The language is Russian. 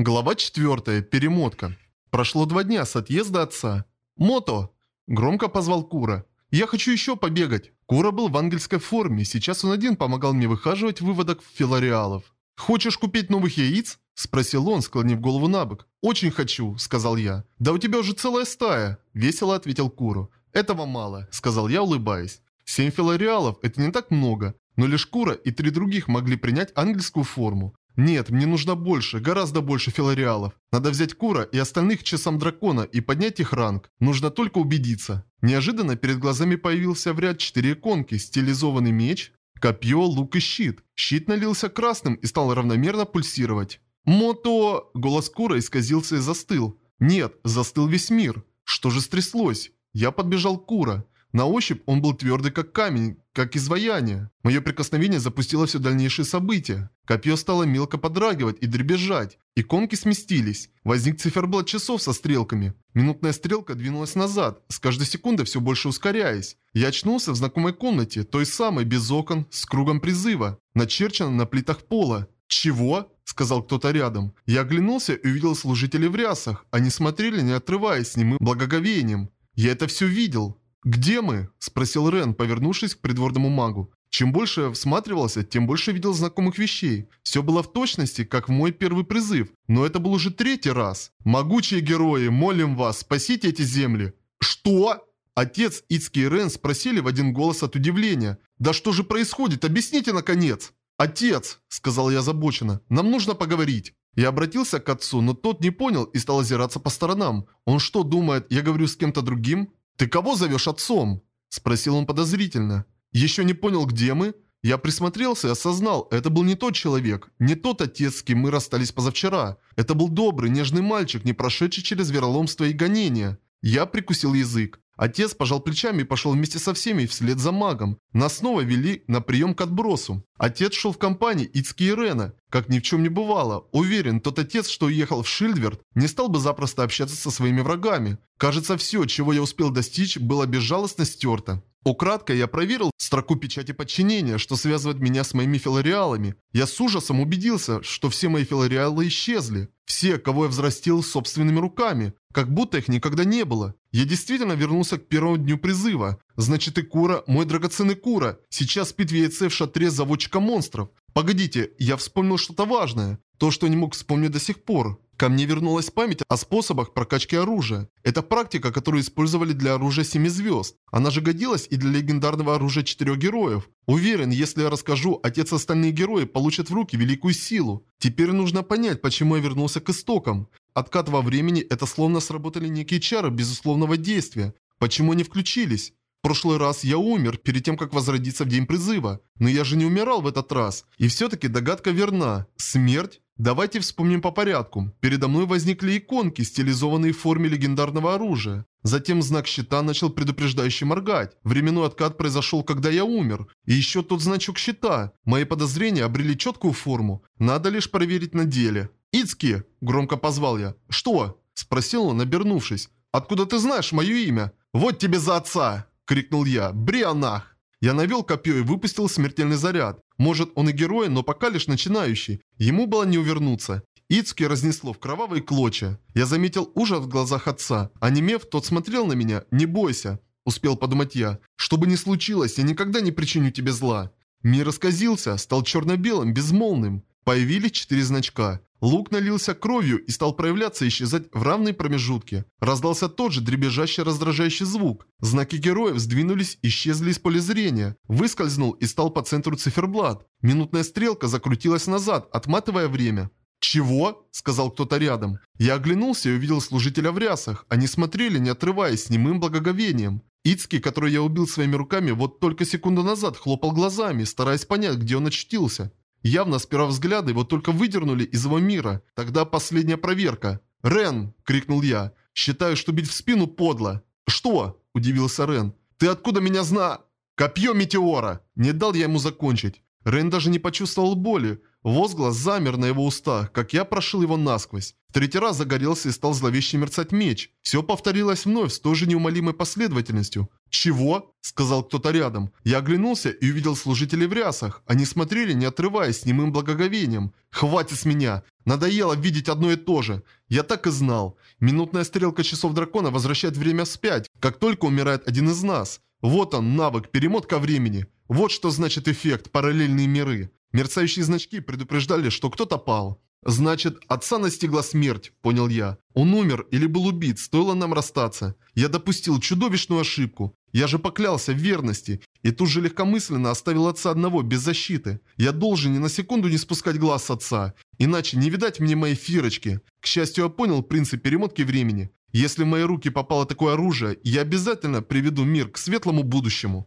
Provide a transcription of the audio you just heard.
Глава 4. Перемотка. Прошло два дня с отъезда отца. «Мото!» – громко позвал Кура. «Я хочу еще побегать!» Кура был в ангельской форме, сейчас он один помогал мне выхаживать выводок филариалов. «Хочешь купить новых яиц?» – спросил он, склонив голову на бок. «Очень хочу», – сказал я. «Да у тебя уже целая стая», – весело ответил Куру. «Этого мало», – сказал я, улыбаясь. «Семь филариалов – это не так много, но лишь Кура и три других могли принять ангельскую форму. Нет, мне нужно больше, гораздо больше филариалов. Надо взять Кура и остальных часам дракона и поднять их ранг. Нужно только убедиться. Неожиданно перед глазами появился в ряд четыре иконки, стилизованный меч, копье, лук и щит. Щит налился красным и стал равномерно пульсировать. «Мото...» Голос Кура исказился и застыл. «Нет, застыл весь мир. Что же стряслось?» Я подбежал к Кура. На ощупь он был твердый как камень, как изваяние. Мое прикосновение запустило все дальнейшие события. Копье стало мелко подрагивать и дребезжать. Иконки сместились. Возник циферблат часов со стрелками. Минутная стрелка двинулась назад, с каждой секундой все больше ускоряясь. Я очнулся в знакомой комнате, той самой, без окон, с кругом призыва, начерченным на плитах пола. «Чего?» – сказал кто-то рядом. Я оглянулся и увидел служителей в рясах. Они смотрели, не отрываясь с немым благоговением. Я это все видел. «Где мы?» – спросил Рен, повернувшись к придворному магу. Чем больше я всматривался, тем больше видел знакомых вещей. Все было в точности, как в мой первый призыв, но это был уже третий раз. «Могучие герои, молим вас, спасите эти земли!» «Что?» Отец, Ицки и Рен спросили в один голос от удивления. «Да что же происходит? Объясните, наконец!» «Отец!» – сказал я озабоченно. «Нам нужно поговорить». Я обратился к отцу, но тот не понял и стал озираться по сторонам. Он что, думает, я говорю с кем-то другим? «Ты кого зовешь отцом?» – спросил он подозрительно. «Еще не понял, где мы?» Я присмотрелся и осознал, это был не тот человек, не тот отец, с кем мы расстались позавчера. Это был добрый, нежный мальчик, не прошедший через вероломство и гонения. Я прикусил язык. Отец пожал плечами и пошел вместе со всеми вслед за магом. Нас снова вели на прием к отбросу. Отец шел в компании Ицки и Рена, как ни в чем не бывало. Уверен, тот отец, что уехал в Шильдверд, не стал бы запросто общаться со своими врагами. Кажется, все, чего я успел достичь, было безжалостно стерто. Украдкой я проверил строку печати подчинения, что связывает меня с моими филариалами. Я с ужасом убедился, что все мои филариалы исчезли. Все, кого я взрастил собственными руками, как будто их никогда не было. Я действительно вернулся к первому дню призыва. Значит и Кура, мой драгоценный Кура, сейчас спит в яйце в шатре заводчика монстров. Погодите, я вспомнил что-то важное. То, что не мог вспомнить до сих пор. Ко мне вернулась память о способах прокачки оружия. Это практика, которую использовали для оружия семи звезд. Она же годилась и для легендарного оружия четырех героев. Уверен, если я расскажу, отец остальные герои получат в руки великую силу. Теперь нужно понять, почему я вернулся к истокам. Откат во времени – это словно сработали некие чары безусловного действия. Почему они включились? Прошлый раз я умер, перед тем, как возродиться в день призыва. Но я же не умирал в этот раз. И все-таки догадка верна. Смерть? Давайте вспомним по порядку. Передо мной возникли иконки, стилизованные в форме легендарного оружия. Затем знак щита начал предупреждающе моргать. Временной откат произошел, когда я умер. И еще тот значок щита. Мои подозрения обрели четкую форму. Надо лишь проверить на деле. «Ицки!» – громко позвал я. «Что?» – спросил он, обернувшись. «Откуда ты знаешь мое имя?» «Вот тебе за отца!» – крикнул я. «Брианах!» Я навел копье и выпустил смертельный заряд. Может, он и герой, но пока лишь начинающий. Ему было не увернуться. Ицки разнесло в кровавые клочья. Я заметил ужас в глазах отца. А немев, тот смотрел на меня. «Не бойся», – успел подумать я. «Что бы ни случилось, я никогда не причиню тебе зла». Мир исказился, стал черно-белым, безмолвным. Появились четыре значка. Лук налился кровью и стал проявляться и исчезать в равные промежутки. Раздался тот же дребезжащий раздражающий звук. Знаки героев сдвинулись и исчезли из поля зрения. Выскользнул и стал по центру циферблат. Минутная стрелка закрутилась назад, отматывая время. «Чего?» – сказал кто-то рядом. Я оглянулся и увидел служителя в рясах. Они смотрели, не отрываясь, с немым благоговением. Ицки, который я убил своими руками, вот только секунду назад хлопал глазами, стараясь понять, где он очутился. Явно с первого взгляда его только выдернули из его мира. Тогда последняя проверка. «Рен!» – крикнул я. «Считаю, что бить в спину подло». «Что?» – удивился Рен. «Ты откуда меня зна...» «Копье метеора!» Не дал я ему закончить. Рен даже не почувствовал боли. Возглас замер на его устах, как я прошил его насквозь. В третий раз загорелся и стал зловеще мерцать меч. Все повторилось вновь с той же неумолимой последовательностью. «Чего?» – сказал кто-то рядом. Я оглянулся и увидел служителей в рясах. Они смотрели, не отрываясь, с немым благоговением. «Хватит с меня! Надоело видеть одно и то же!» Я так и знал. Минутная стрелка часов дракона возвращает время вспять, как только умирает один из нас. Вот он, навык, перемотка времени. Вот что значит эффект «параллельные миры». Мерцающие значки предупреждали, что кто-то пал. «Значит, отца настигла смерть», — понял я. «Он умер или был убит, стоило нам расстаться. Я допустил чудовищную ошибку. Я же поклялся в верности, и тут же легкомысленно оставил отца одного, без защиты. Я должен ни на секунду не спускать глаз отца, иначе не видать мне моей фирочки. К счастью, я понял принцип перемотки времени. Если в мои руки попало такое оружие, я обязательно приведу мир к светлому будущему».